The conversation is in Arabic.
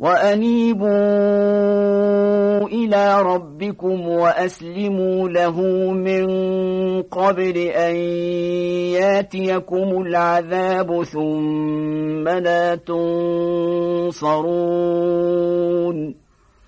وأنيبوا إلى ربكم وأسلموا له من قبل أن ياتيكم العذاب ثم لا تنصرون.